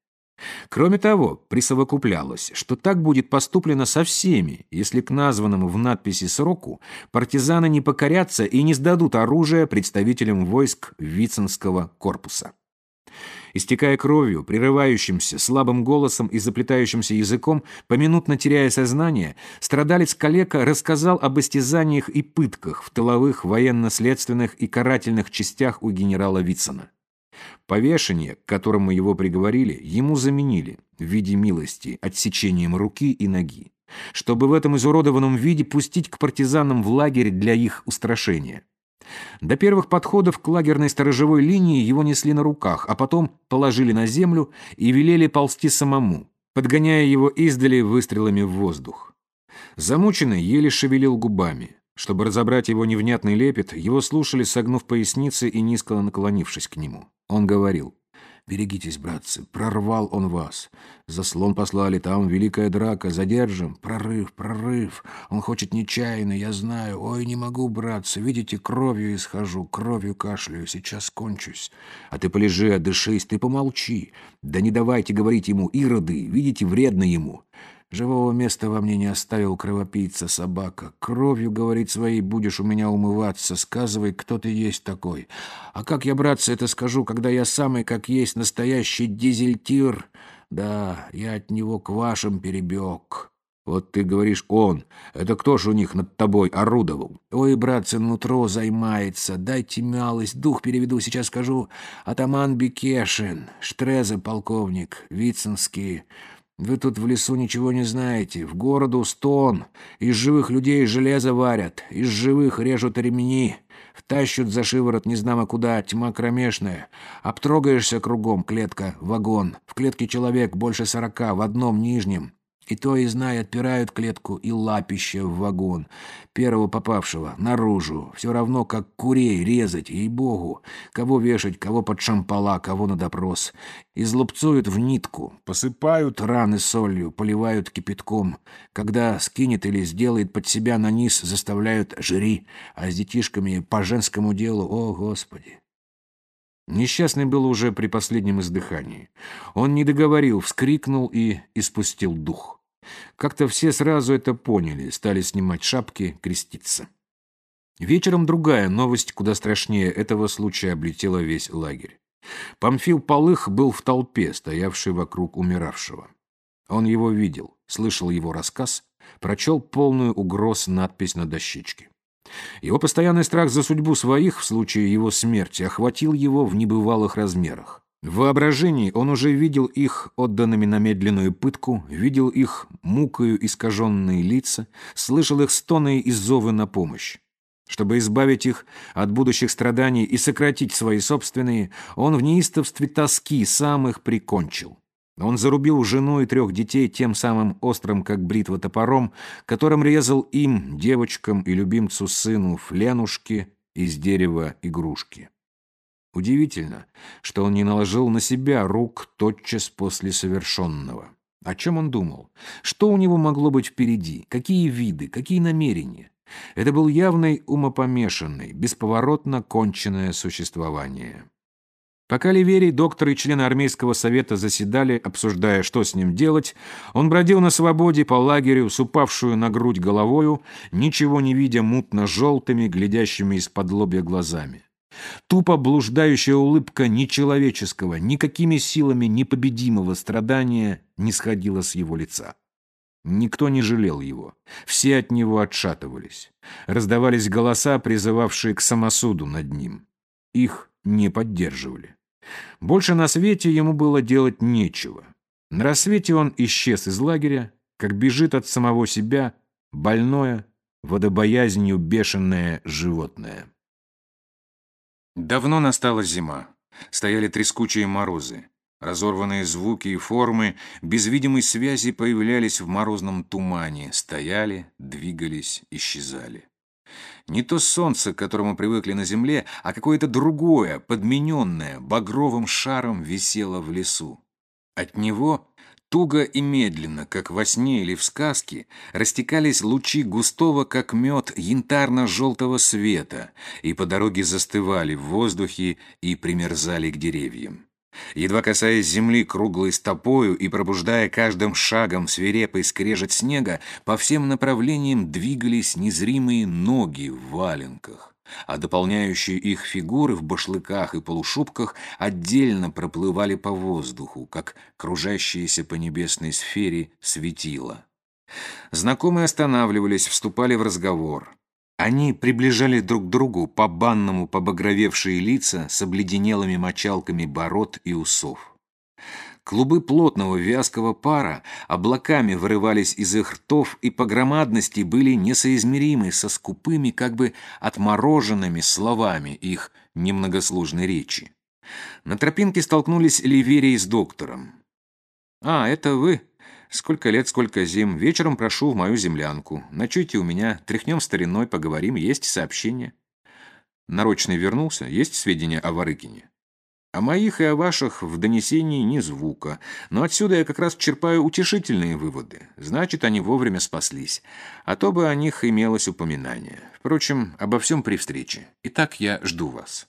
Кроме того, присовокуплялось, что так будет поступлено со всеми, если к названному в надписи сроку партизаны не покорятся и не сдадут оружие представителям войск Вицинского корпуса. Истекая кровью, прерывающимся, слабым голосом и заплетающимся языком, поминутно теряя сознание, страдалец-калека рассказал об истязаниях и пытках в тыловых военно-следственных и карательных частях у генерала Вицина. Повешение, к которому его приговорили, ему заменили в виде милости отсечением руки и ноги, чтобы в этом изуродованном виде пустить к партизанам в лагерь для их устрашения. До первых подходов к лагерной сторожевой линии его несли на руках, а потом положили на землю и велели ползти самому, подгоняя его издали выстрелами в воздух. Замученный еле шевелил губами. Чтобы разобрать его невнятный лепет, его слушали, согнув поясницы и низко наклонившись к нему. Он говорил, «Берегитесь, братцы, прорвал он вас. Заслон послали, там великая драка, задержим. Прорыв, прорыв. Он хочет нечаянно, я знаю. Ой, не могу, братцы, видите, кровью исхожу, кровью кашляю, сейчас кончусь. А ты полежи, отдышись, ты помолчи. Да не давайте говорить ему, ироды, видите, вредно ему». Живого места во мне не оставил кровопийца собака. Кровью, говорит, своей будешь у меня умываться. Сказывай, кто ты есть такой. А как я, братцы, это скажу, когда я самый, как есть, настоящий дизельтир? Да, я от него к вашим перебег. Вот ты говоришь «он». Это кто ж у них над тобой орудовал? Ой, братцы, нутро займается. Дайте мялость, дух переведу, сейчас скажу. Атаман Бекешин, Штрезе полковник, Вицинский... Вы тут в лесу ничего не знаете. В городу стон. Из живых людей железо варят. Из живых режут ремни. Втащут за шиворот незнамо куда, тьма кромешная. Обтрогаешься кругом, клетка, вагон. В клетке человек больше сорока, в одном нижнем. И то и зная, отпирают клетку и лапище в вагон. Первого попавшего, наружу. Все равно, как курей резать, ей-богу. Кого вешать, кого под шампала, кого на допрос. Излупцуют в нитку, посыпают раны солью, поливают кипятком. Когда скинет или сделает под себя на низ, заставляют жри. А с детишками по женскому делу, о, Господи. Несчастный был уже при последнем издыхании. Он не договорил, вскрикнул и испустил дух. Как-то все сразу это поняли, стали снимать шапки, креститься. Вечером другая новость, куда страшнее этого случая, облетела весь лагерь. Памфил Полых был в толпе, стоявшей вокруг умиравшего. Он его видел, слышал его рассказ, прочел полную угроз надпись на дощечке. Его постоянный страх за судьбу своих в случае его смерти охватил его в небывалых размерах. В воображении он уже видел их отданными на медленную пытку, видел их мукою искаженные лица, слышал их стоны и зовы на помощь. Чтобы избавить их от будущих страданий и сократить свои собственные, он в неистовстве тоски сам их прикончил. Он зарубил жену и трех детей тем самым острым, как бритва, топором, которым резал им, девочкам и любимцу сыну, фленушки из дерева игрушки. Удивительно, что он не наложил на себя рук тотчас после совершенного. О чем он думал? Что у него могло быть впереди? Какие виды? Какие намерения? Это был явный умопомешанный, бесповоротно конченное существование. Пока Ливерий, доктор и члены армейского совета заседали, обсуждая, что с ним делать, он бродил на свободе по лагерю с упавшую на грудь головою, ничего не видя мутно-желтыми, глядящими из-под лобья глазами. Тупо блуждающая улыбка нечеловеческого, никакими силами непобедимого страдания не сходила с его лица. Никто не жалел его. Все от него отшатывались. Раздавались голоса, призывавшие к самосуду над ним. Их не поддерживали. Больше на свете ему было делать нечего. На рассвете он исчез из лагеря, как бежит от самого себя больное, водобоязнью бешеное животное. Давно настала зима. Стояли трескучие морозы. Разорванные звуки и формы без видимой связи появлялись в морозном тумане, стояли, двигались, исчезали. Не то солнце, к которому привыкли на земле, а какое-то другое, подмененное, багровым шаром висело в лесу. От него туго и медленно, как во сне или в сказке, растекались лучи густого, как мед, янтарно-желтого света, и по дороге застывали в воздухе и примерзали к деревьям. Едва касаясь земли круглой стопою и пробуждая каждым шагом свирепый скрежет снега, по всем направлениям двигались незримые ноги в валенках, а дополняющие их фигуры в башлыках и полушубках отдельно проплывали по воздуху, как кружащиеся по небесной сфере светила. Знакомые останавливались, вступали в разговор. Они приближали друг к другу по банному побагровевшие лица с обледенелыми мочалками бород и усов. Клубы плотного вязкого пара облаками вырывались из их ртов и по громадности были несоизмеримы со скупыми, как бы отмороженными словами их немногослужной речи. На тропинке столкнулись Ливерий с доктором. «А, это вы?» Сколько лет, сколько зим. Вечером прошу в мою землянку. Ночуйте у меня, тряхнем стариной, поговорим, есть сообщение. Нарочный вернулся, есть сведения о Варыкине? О моих и о ваших в донесении ни звука, но отсюда я как раз черпаю утешительные выводы. Значит, они вовремя спаслись. А то бы о них имелось упоминание. Впрочем, обо всем при встрече. Итак, я жду вас.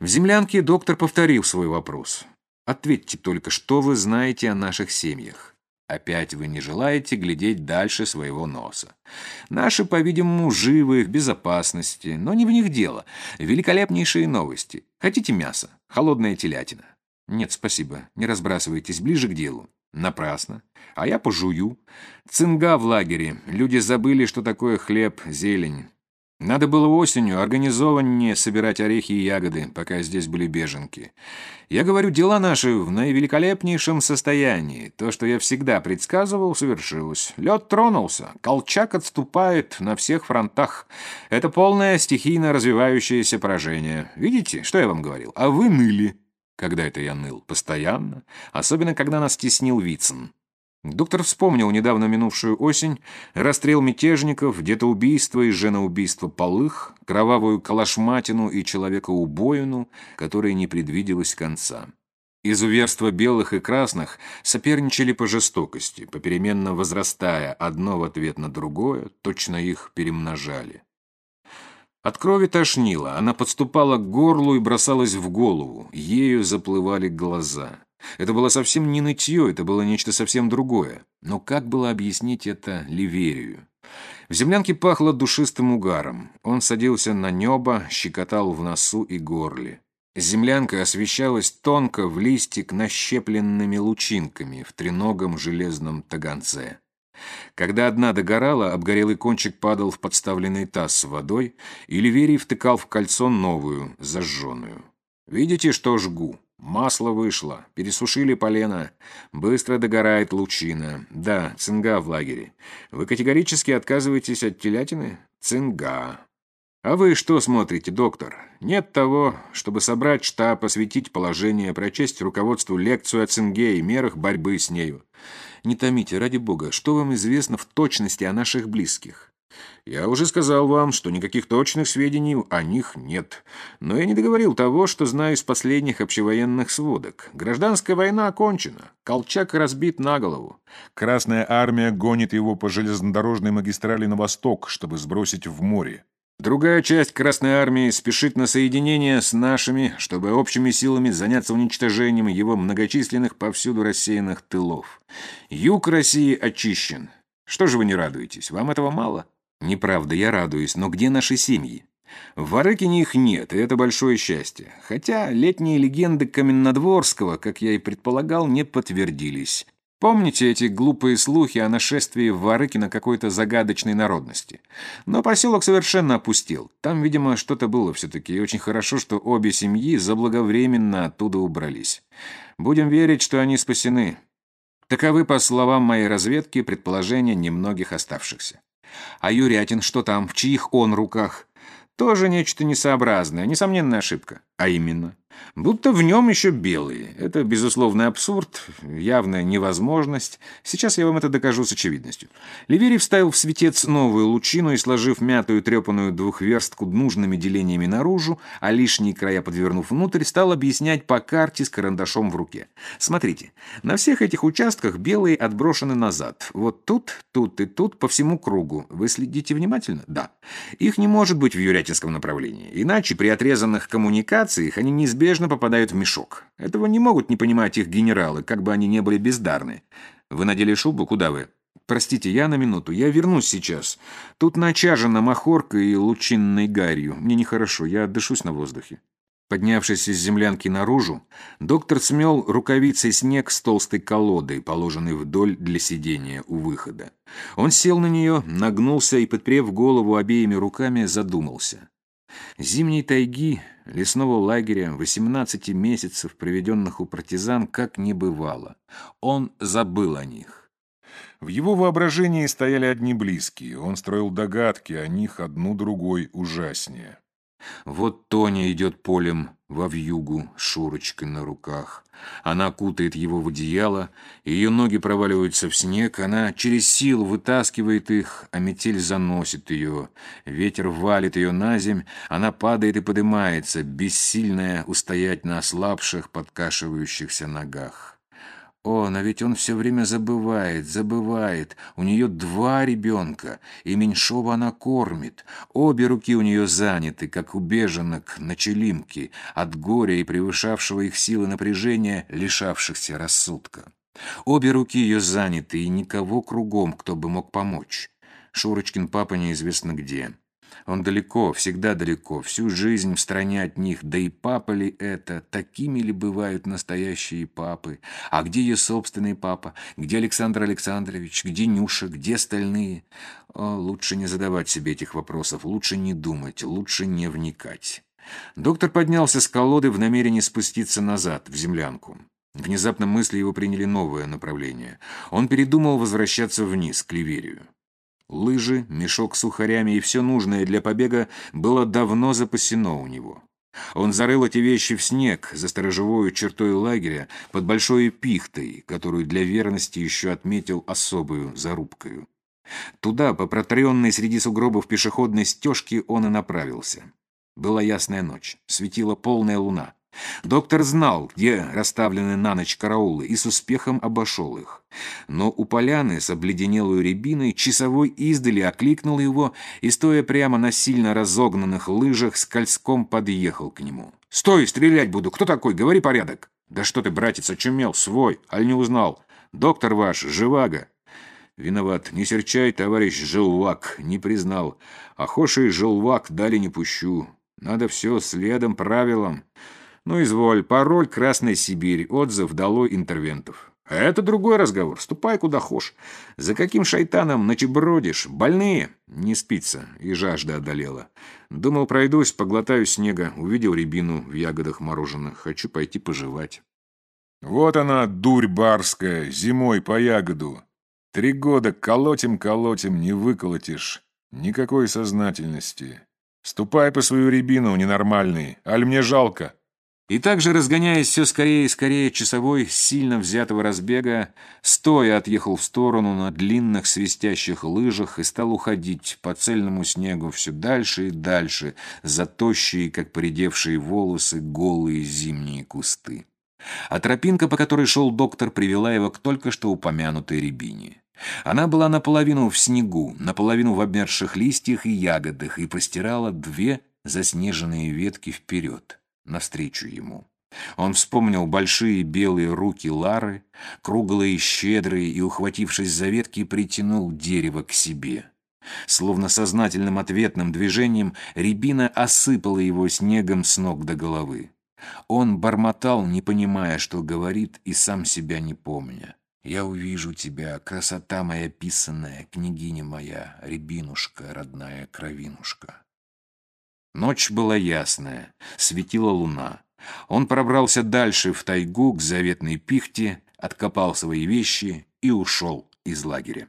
В землянке доктор повторил свой вопрос. Ответьте только, что вы знаете о наших семьях. Опять вы не желаете глядеть дальше своего носа. Наши, по-видимому, живы, в безопасности, но не в них дело. Великолепнейшие новости. Хотите мясо? Холодная телятина. Нет, спасибо, не разбрасывайтесь, ближе к делу. Напрасно. А я пожую. Цинга в лагере. Люди забыли, что такое хлеб, зелень. Надо было осенью организованнее собирать орехи и ягоды, пока здесь были беженки. Я говорю, дела наши в наивеликолепнейшем состоянии. То, что я всегда предсказывал, совершилось. Лед тронулся, Колчак отступает на всех фронтах. Это полное стихийно развивающееся поражение. Видите, что я вам говорил? А вы ныли. Когда это я ныл? Постоянно. Особенно, когда нас теснил Вицин. Доктор вспомнил недавно минувшую осень, расстрел мятежников, детоубийство и женоубийство полых, кровавую калашматину и человека-убоину, которой не предвиделось конца. Изуверства белых и красных соперничали по жестокости, попеременно возрастая одно в ответ на другое, точно их перемножали. От крови тошнило, она подступала к горлу и бросалась в голову, ею заплывали глаза. Это было совсем не нытье, это было нечто совсем другое. Но как было объяснить это Ливерию? В землянке пахло душистым угаром. Он садился на небо, щекотал в носу и горле. Землянка освещалась тонко в листик нащепленными лучинками в треногом железном таганце. Когда одна догорала, обгорелый кончик падал в подставленный таз с водой, и Ливерий втыкал в кольцо новую, зажженную. «Видите, что жгу? Масло вышло, пересушили полено. Быстро догорает лучина. Да, цинга в лагере. Вы категорически отказываетесь от телятины? Цинга. А вы что смотрите, доктор? Нет того, чтобы собрать штаб, осветить положение, прочесть руководству лекцию о цинге и мерах борьбы с нею. Не томите, ради бога, что вам известно в точности о наших близких? Я уже сказал вам, что никаких точных сведений о них нет. Но я не договорил того, что знаю из последних общевоенных сводок. Гражданская война окончена. Колчак разбит на голову. Красная армия гонит его по железнодорожной магистрали на восток, чтобы сбросить в море. Другая часть Красной Армии спешит на соединение с нашими, чтобы общими силами заняться уничтожением его многочисленных повсюду рассеянных тылов. Юг России очищен. Что же вы не радуетесь? Вам этого мало? Неправда, я радуюсь, но где наши семьи? В Варыкине их нет, и это большое счастье. Хотя летние легенды Каменнодворского, как я и предполагал, не подтвердились. Помните эти глупые слухи о нашествии в Варыкино какой-то загадочной народности? Но поселок совершенно опустел. Там, видимо, что-то было все-таки, и очень хорошо, что обе семьи заблаговременно оттуда убрались. Будем верить, что они спасены. Таковы, по словам моей разведки, предположения немногих оставшихся. А Юрятин что там, в чьих он руках? Тоже нечто несообразное, несомненная ошибка. А именно, Будто в нем еще белые. Это безусловный абсурд, явная невозможность. Сейчас я вам это докажу с очевидностью. Ливерий вставил в светец новую лучину и, сложив мятую трепанную двухверстку нужными делениями наружу, а лишние края подвернув внутрь, стал объяснять по карте с карандашом в руке. Смотрите, на всех этих участках белые отброшены назад. Вот тут, тут и тут по всему кругу. Вы следите внимательно? Да. Их не может быть в Юрятинском направлении. Иначе при отрезанных коммуникациях они неизбежно попадают в мешок. Этого не могут не понимать их генералы, как бы они не были бездарны. Вы надели шубу? Куда вы? Простите, я на минуту. Я вернусь сейчас. Тут начажено махоркой и лучинной гарью. Мне нехорошо, я дышусь на воздухе. Поднявшись из землянки наружу, доктор смел рукавицей снег с толстой колодой, положенной вдоль для сидения у выхода. Он сел на нее, нагнулся и, подперев голову обеими руками, задумался. Зимней тайги, лесного лагеря, 18 месяцев, проведенных у партизан, как не бывало. Он забыл о них. В его воображении стояли одни близкие. Он строил догадки о них одну другой ужаснее. Вот Тоня идет полем во вьюгу с Шурочкой на руках. Она кутает его в одеяло, ее ноги проваливаются в снег, она через силу вытаскивает их, а метель заносит ее. Ветер валит ее на земь, она падает и поднимается, бессильная устоять на ослабших, подкашивающихся ногах. О, но ведь он все время забывает, забывает. У нее два ребенка, и меньшого она кормит. Обе руки у нее заняты, как у беженок на челимке, от горя и превышавшего их силы напряжения, лишавшихся рассудка. Обе руки ее заняты, и никого кругом, кто бы мог помочь. Шурочкин папа неизвестно где. Он далеко, всегда далеко, всю жизнь в стране от них, да и папа ли это, такими ли бывают настоящие папы? А где ее собственный папа? Где Александр Александрович? Где Нюша? Где остальные? О, лучше не задавать себе этих вопросов, лучше не думать, лучше не вникать. Доктор поднялся с колоды в намерении спуститься назад, в землянку. Внезапно мысли его приняли новое направление. Он передумал возвращаться вниз, к Ливерию. Лыжи, мешок с сухарями и все нужное для побега было давно запасено у него. Он зарыл эти вещи в снег за сторожевой чертой лагеря под большой пихтой, которую для верности еще отметил особую зарубкою. Туда, по протренной среди сугробов пешеходной стежки, он и направился. Была ясная ночь, светила полная луна. Доктор знал, где расставлены на ночь караулы, и с успехом обошел их. Но у поляны с обледенелой рябиной часовой издали окликнул его и, стоя прямо на сильно разогнанных лыжах, скользком подъехал к нему. «Стой, стрелять буду! Кто такой? Говори порядок!» «Да что ты, братец, очумел? Свой! Аль не узнал? Доктор ваш, живаго!» «Виноват. Не серчай, товарищ Желвак, не признал. А хоший Желвак дали не пущу. Надо все следом, правилам. Ну, изволь, пароль «Красная Сибирь», отзыв долой интервентов. Это другой разговор. Ступай куда хошь. За каким шайтаном ночебродишь? Больные? Не спится. И жажда одолела. Думал, пройдусь, поглотаю снега. Увидел рябину в ягодах мороженых. Хочу пойти пожевать. Вот она, дурь барская, зимой по ягоду. Три года колотим-колотим, не выколотишь. Никакой сознательности. Ступай по свою рябину, ненормальный. Аль мне жалко. И также, разгоняясь все скорее и скорее, часовой, сильно взятого разбега, стоя отъехал в сторону на длинных свистящих лыжах и стал уходить по цельному снегу все дальше и дальше, за тощие, как поредевшие волосы, голые зимние кусты. А тропинка, по которой шел доктор, привела его к только что упомянутой рябине. Она была наполовину в снегу, наполовину в обмерзших листьях и ягодах и простирала две заснеженные ветки вперед навстречу ему. Он вспомнил большие белые руки Лары, круглые щедрые, и, ухватившись за ветки, притянул дерево к себе. Словно сознательным ответным движением рябина осыпала его снегом с ног до головы. Он бормотал, не понимая, что говорит, и сам себя не помня. «Я увижу тебя, красота моя писанная, княгиня моя, рябинушка, родная кровинушка». Ночь была ясная, светила луна. Он пробрался дальше в тайгу к заветной пихте, откопал свои вещи и ушел из лагеря.